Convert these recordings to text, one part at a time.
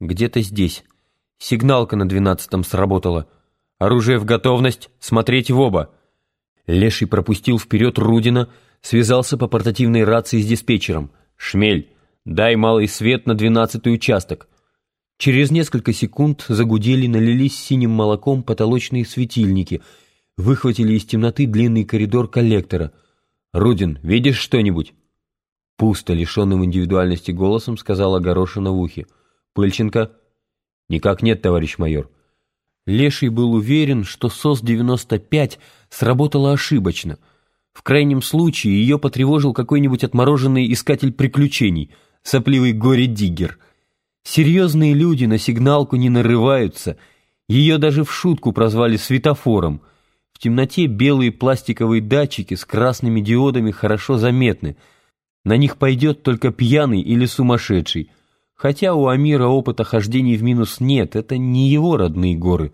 Где-то здесь. Сигналка на двенадцатом сработала. Оружие в готовность, смотреть в оба. Леший пропустил вперед Рудина, связался по портативной рации с диспетчером. «Шмель, дай малый свет на двенадцатый участок». Через несколько секунд загудели, налились синим молоком потолочные светильники, выхватили из темноты длинный коридор коллектора. «Рудин, видишь что-нибудь?» Пусто, лишенным индивидуальности голосом, сказал Огорошина в ухе. «Пыльченко?» «Никак нет, товарищ майор». Леший был уверен, что СОС-95 сработала ошибочно. В крайнем случае ее потревожил какой-нибудь отмороженный искатель приключений, сопливый горе-диггер. Серьезные люди на сигналку не нарываются. Ее даже в шутку прозвали светофором. В темноте белые пластиковые датчики с красными диодами хорошо заметны. На них пойдет только пьяный или сумасшедший – Хотя у Амира опыта хождений в минус нет, это не его родные горы.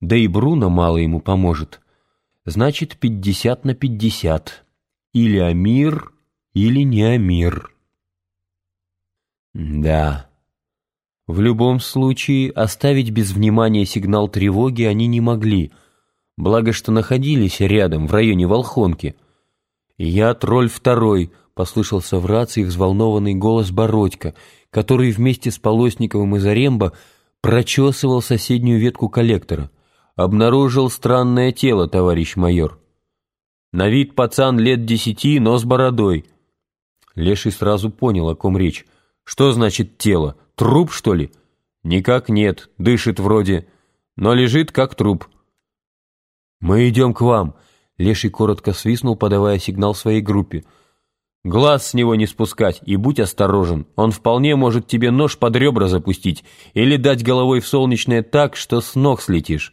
Да и Бруно мало ему поможет. Значит, пятьдесят на пятьдесят. Или Амир, или не Амир. Да. В любом случае, оставить без внимания сигнал тревоги они не могли. Благо, что находились рядом, в районе Волхонки. «Я тролль второй», — послышался в рации взволнованный голос Бородька — который вместе с Полосниковым и Зарембо прочесывал соседнюю ветку коллектора. Обнаружил странное тело, товарищ майор. На вид пацан лет десяти, но с бородой. Леший сразу понял, о ком речь. Что значит тело? Труп, что ли? Никак нет, дышит вроде, но лежит как труп. «Мы идем к вам», — Леший коротко свистнул, подавая сигнал своей группе — Глаз с него не спускать и будь осторожен. Он вполне может тебе нож под ребра запустить или дать головой в солнечное так, что с ног слетишь.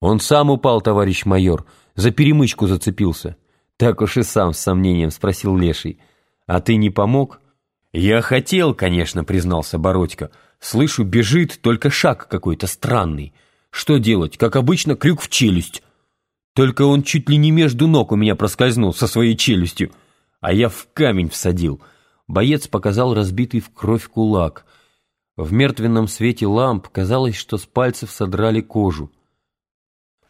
Он сам упал, товарищ майор, за перемычку зацепился. Так уж и сам с сомнением спросил Леший. А ты не помог? Я хотел, конечно, признался Бородько. Слышу, бежит, только шаг какой-то странный. Что делать? Как обычно, крюк в челюсть. Только он чуть ли не между ног у меня проскользнул со своей челюстью, а я в камень всадил. Боец показал разбитый в кровь кулак. В мертвенном свете ламп казалось, что с пальцев содрали кожу.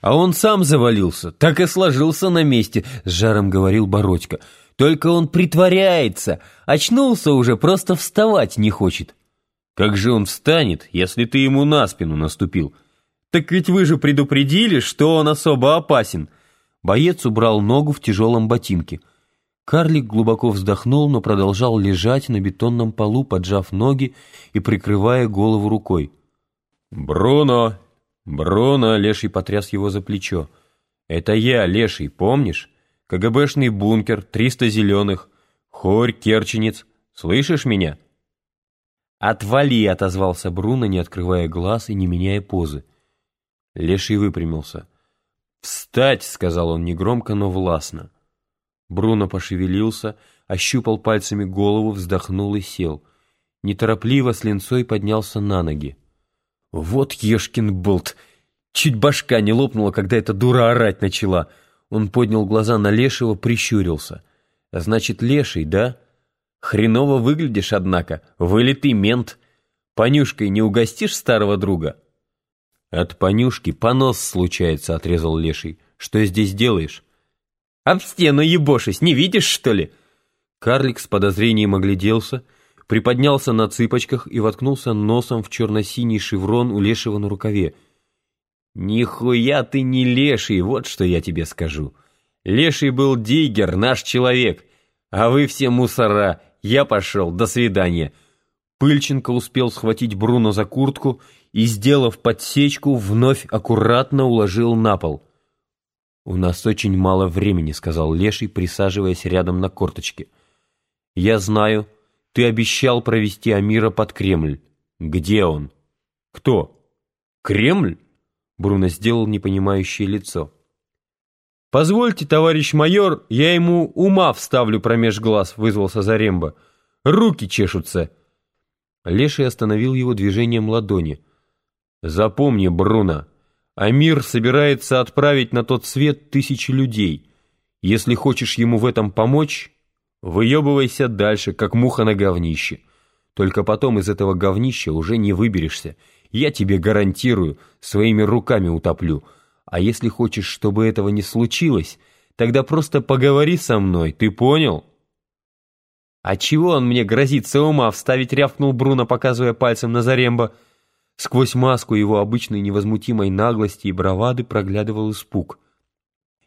«А он сам завалился, так и сложился на месте», — с жаром говорил Бородько. «Только он притворяется, очнулся уже, просто вставать не хочет». «Как же он встанет, если ты ему на спину наступил?» «Так ведь вы же предупредили, что он особо опасен!» Боец убрал ногу в тяжелом ботинке. Карлик глубоко вздохнул, но продолжал лежать на бетонном полу, поджав ноги и прикрывая голову рукой. «Бруно! Бруно!» — Леший потряс его за плечо. «Это я, Леший, помнишь? КГБшный бункер, триста зеленых, хорь, керченец. Слышишь меня?» «Отвали!» — отозвался Бруно, не открывая глаз и не меняя позы. Леший выпрямился. «Встать!» — сказал он негромко, но властно. Бруно пошевелился, ощупал пальцами голову, вздохнул и сел. Неторопливо с линцой поднялся на ноги. «Вот ешкин болт! Чуть башка не лопнула, когда эта дура орать начала!» Он поднял глаза на Лешего, прищурился. «Значит, Леший, да? Хреново выглядишь, однако. Вылитый мент. Понюшкой не угостишь старого друга?» «От понюшки понос случается», — отрезал Леший. «Что здесь делаешь?» «Об стену ебошись, не видишь, что ли?» Карлик с подозрением огляделся, приподнялся на цыпочках и воткнулся носом в черно-синий шеврон у Лешего на рукаве. «Нихуя ты не Леший, вот что я тебе скажу. Леший был Диггер, наш человек, а вы все мусора. Я пошел, до свидания». Пыльченко успел схватить Бруно за куртку и, сделав подсечку, вновь аккуратно уложил на пол. «У нас очень мало времени», — сказал Леший, присаживаясь рядом на корточке. «Я знаю, ты обещал провести Амира под Кремль. Где он?» «Кто? Кремль?» Бруно сделал непонимающее лицо. «Позвольте, товарищ майор, я ему ума вставлю промеж глаз», — вызвался Заремба. «Руки чешутся». Леший остановил его движением ладони — Запомни, Бруно, Амир собирается отправить на тот свет тысячи людей. Если хочешь ему в этом помочь, выебывайся дальше, как муха на говнище. Только потом из этого говнища уже не выберешься. Я тебе гарантирую, своими руками утоплю. А если хочешь, чтобы этого не случилось, тогда просто поговори со мной, ты понял?» «А чего он мне грозится ума вставить?» — рявкнул Бруно, показывая пальцем на Заремба. Сквозь маску его обычной невозмутимой наглости и бравады проглядывал испуг.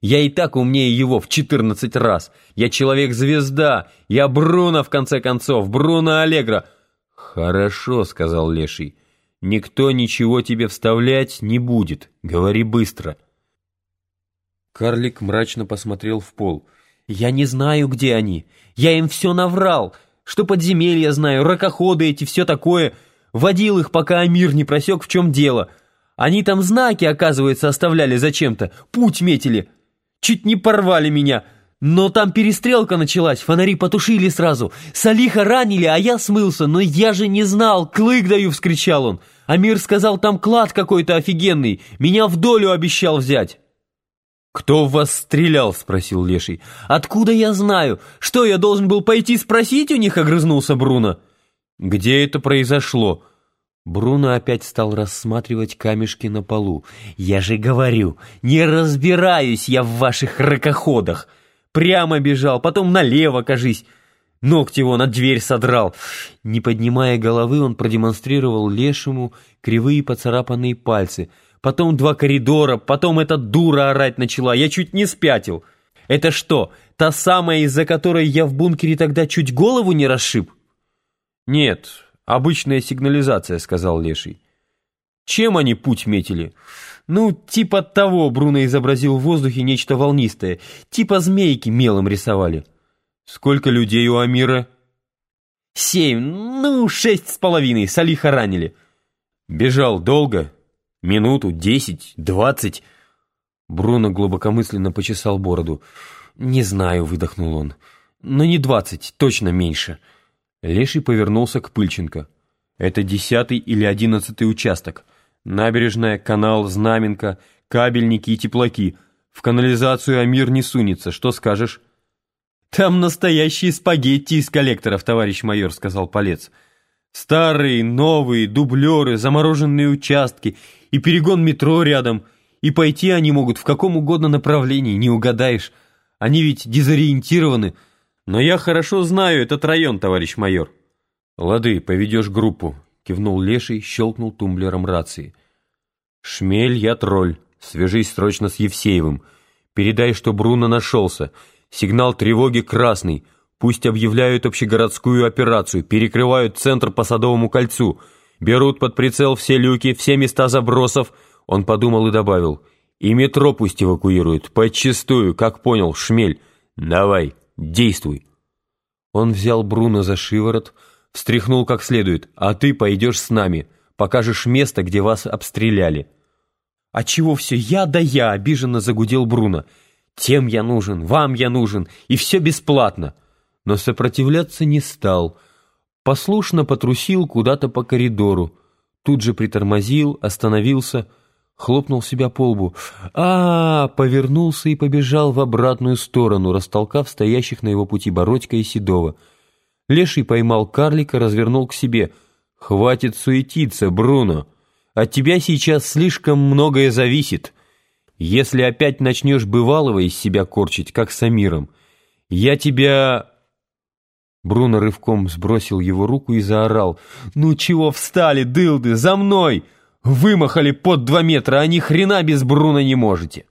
«Я и так умнее его в четырнадцать раз! Я человек-звезда! Я Бруно, в конце концов! Бруно Аллегро!» «Хорошо», — сказал Леший. «Никто ничего тебе вставлять не будет. Говори быстро». Карлик мрачно посмотрел в пол — «Я не знаю, где они. Я им все наврал. Что подземелья знаю, ракоходы эти, все такое. Водил их, пока Амир не просек, в чем дело. Они там знаки, оказывается, оставляли зачем-то. Путь метили. Чуть не порвали меня. Но там перестрелка началась, фонари потушили сразу. Салиха ранили, а я смылся. Но я же не знал, клык даю, вскричал он. Амир сказал, там клад какой-то офигенный. Меня в долю обещал взять. «Кто в вас стрелял?» — спросил Леший. «Откуда я знаю? Что, я должен был пойти спросить у них?» — огрызнулся Бруно. «Где это произошло?» Бруно опять стал рассматривать камешки на полу. «Я же говорю, не разбираюсь я в ваших ракоходах!» Прямо бежал, потом налево, кажись. Ногти его на дверь содрал. Не поднимая головы, он продемонстрировал лешему кривые поцарапанные пальцы — потом два коридора, потом эта дура орать начала, я чуть не спятил. Это что, та самая, из-за которой я в бункере тогда чуть голову не расшиб? Нет, обычная сигнализация, сказал Леший. Чем они путь метили? Ну, типа того, Бруно изобразил в воздухе нечто волнистое, типа змейки мелом рисовали. Сколько людей у Амира? Семь, ну, шесть с половиной, Салиха ранили. Бежал долго? Минуту, десять, двадцать. Бруно глубокомысленно почесал бороду. «Не знаю», — выдохнул он. «Но не двадцать, точно меньше». Леший повернулся к Пыльченко. «Это десятый или одиннадцатый участок. Набережная, канал, знаменка, кабельники и теплаки. В канализацию Амир не сунется. Что скажешь?» «Там настоящие спагетти из коллекторов, товарищ майор», — сказал Полец. «Старые, новые, дублеры, замороженные участки и перегон метро рядом, и пойти они могут в каком угодно направлении, не угадаешь. Они ведь дезориентированы. Но я хорошо знаю этот район, товарищ майор». «Лады, поведешь группу», — кивнул Леший, щелкнул тумблером рации. «Шмель, я тролль. Свяжись срочно с Евсеевым. Передай, что Бруно нашелся. Сигнал тревоги красный. Пусть объявляют общегородскую операцию, перекрывают центр по Садовому кольцу». Берут под прицел все люки, все места забросов. Он подумал и добавил. И метро пусть эвакуируют. Подчистую, как понял, шмель. Давай, действуй. Он взял Бруно за шиворот, встряхнул как следует. А ты пойдешь с нами. Покажешь место, где вас обстреляли. «А чего все я да я?» — обиженно загудел Бруно. «Тем я нужен, вам я нужен, и все бесплатно». Но сопротивляться не стал — послушно потрусил куда-то по коридору, тут же притормозил, остановился, хлопнул себя по лбу. а, -а, -а повернулся и побежал в обратную сторону, растолкав стоящих на его пути Бородька и Седова. Леший поймал карлика, развернул к себе. «Хватит суетиться, Бруно! От тебя сейчас слишком многое зависит. Если опять начнешь бывалого из себя корчить, как с Амиром, я тебя...» Бруно рывком сбросил его руку и заорал. «Ну чего встали, дылды, за мной! Вымахали под два метра, а ни хрена без Бруно не можете!»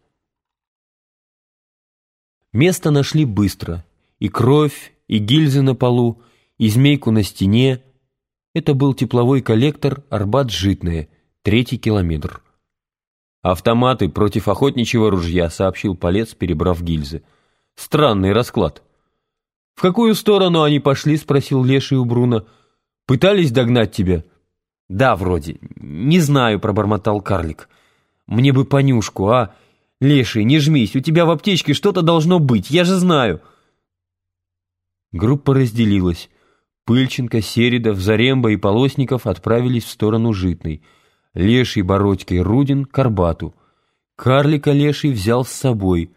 Место нашли быстро. И кровь, и гильзы на полу, и змейку на стене. Это был тепловой коллектор Арбат-Житное, третий километр. «Автоматы против охотничьего ружья», — сообщил Полец, перебрав гильзы. «Странный расклад». «В какую сторону они пошли?» — спросил Леший у Бруно. «Пытались догнать тебя?» «Да, вроде. Не знаю», — пробормотал карлик. «Мне бы понюшку, а? Леший, не жмись, у тебя в аптечке что-то должно быть, я же знаю». Группа разделилась. Пыльченко, Середов, Заремба и Полосников отправились в сторону Житной. Леший, Бородька и Рудин — к Арбату. Карлика Леший взял с собой,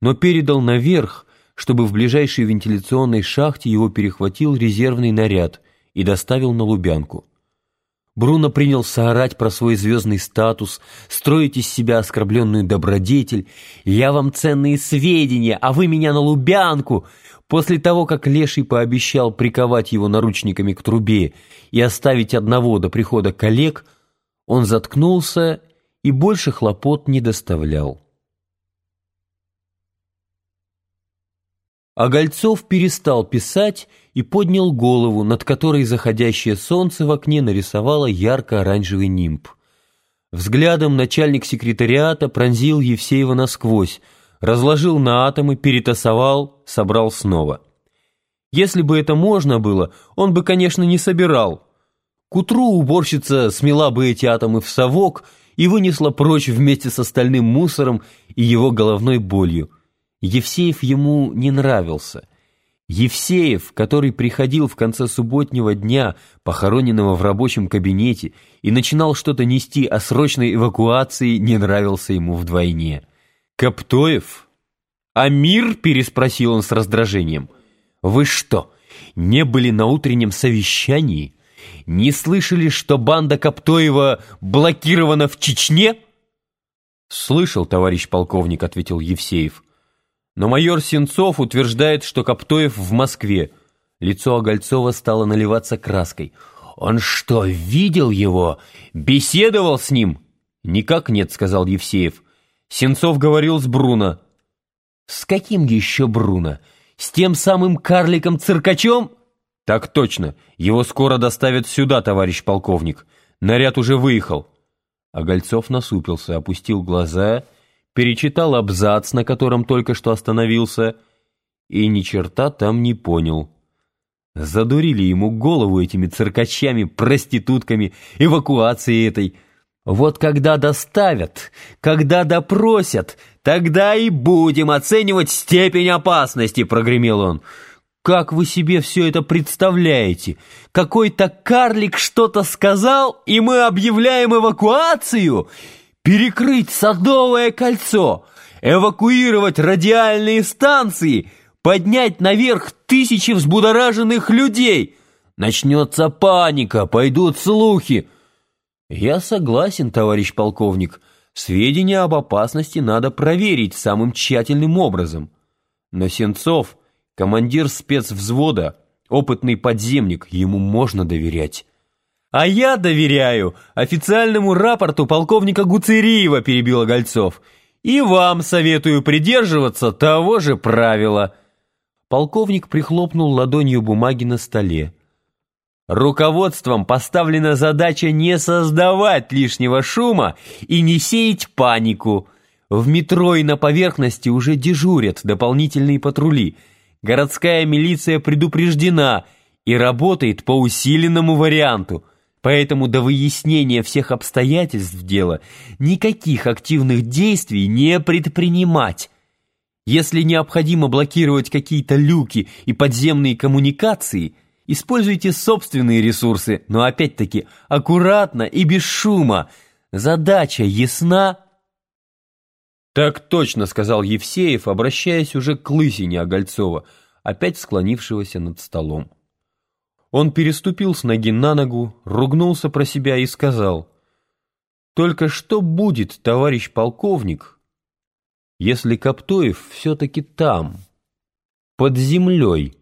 но передал наверх, чтобы в ближайшей вентиляционной шахте его перехватил резервный наряд и доставил на Лубянку. Бруно принялся орать про свой звездный статус, строить из себя оскорбленную добродетель. «Я вам ценные сведения, а вы меня на Лубянку!» После того, как Леший пообещал приковать его наручниками к трубе и оставить одного до прихода коллег, он заткнулся и больше хлопот не доставлял. А Гольцов перестал писать и поднял голову, над которой заходящее солнце в окне нарисовало ярко-оранжевый нимб. Взглядом начальник секретариата пронзил Евсеева насквозь, разложил на атомы, перетасовал, собрал снова. Если бы это можно было, он бы, конечно, не собирал. К утру уборщица смела бы эти атомы в совок и вынесла прочь вместе с остальным мусором и его головной болью – Евсеев ему не нравился. Евсеев, который приходил в конце субботнего дня, похороненного в рабочем кабинете, и начинал что-то нести о срочной эвакуации, не нравился ему вдвойне. «Коптоев?» «Амир?» — переспросил он с раздражением. «Вы что, не были на утреннем совещании? Не слышали, что банда Коптоева блокирована в Чечне?» «Слышал, товарищ полковник», — ответил Евсеев. Но майор Сенцов утверждает, что Коптоев в Москве. Лицо Огольцова стало наливаться краской. «Он что, видел его? Беседовал с ним?» «Никак нет», — сказал Евсеев. Сенцов говорил с Бруно. «С каким еще Бруно? С тем самым карликом-циркачом?» «Так точно. Его скоро доставят сюда, товарищ полковник. Наряд уже выехал». Огольцов насупился, опустил глаза перечитал абзац, на котором только что остановился, и ни черта там не понял. Задурили ему голову этими циркачами, проститутками, эвакуацией этой. Вот когда доставят, когда допросят, тогда и будем оценивать степень опасности, прогремел он. Как вы себе все это представляете? Какой-то карлик что-то сказал, и мы объявляем эвакуацию? Перекрыть Садовое кольцо, эвакуировать радиальные станции, поднять наверх тысячи взбудораженных людей. Начнется паника, пойдут слухи. Я согласен, товарищ полковник, сведения об опасности надо проверить самым тщательным образом. Но Сенцов, командир спецвзвода, опытный подземник, ему можно доверять. «А я доверяю официальному рапорту полковника Гуцериева», — перебил Гольцов. «И вам советую придерживаться того же правила». Полковник прихлопнул ладонью бумаги на столе. Руководством поставлена задача не создавать лишнего шума и не сеять панику. В метро и на поверхности уже дежурят дополнительные патрули. Городская милиция предупреждена и работает по усиленному варианту – Поэтому до выяснения всех обстоятельств дела никаких активных действий не предпринимать. Если необходимо блокировать какие-то люки и подземные коммуникации, используйте собственные ресурсы, но опять-таки аккуратно и без шума. Задача ясна? «Так точно», — сказал Евсеев, обращаясь уже к лысине Огольцова, опять склонившегося над столом. Он переступил с ноги на ногу, ругнулся про себя и сказал, «Только что будет, товарищ полковник, если Коптоев все-таки там, под землей?»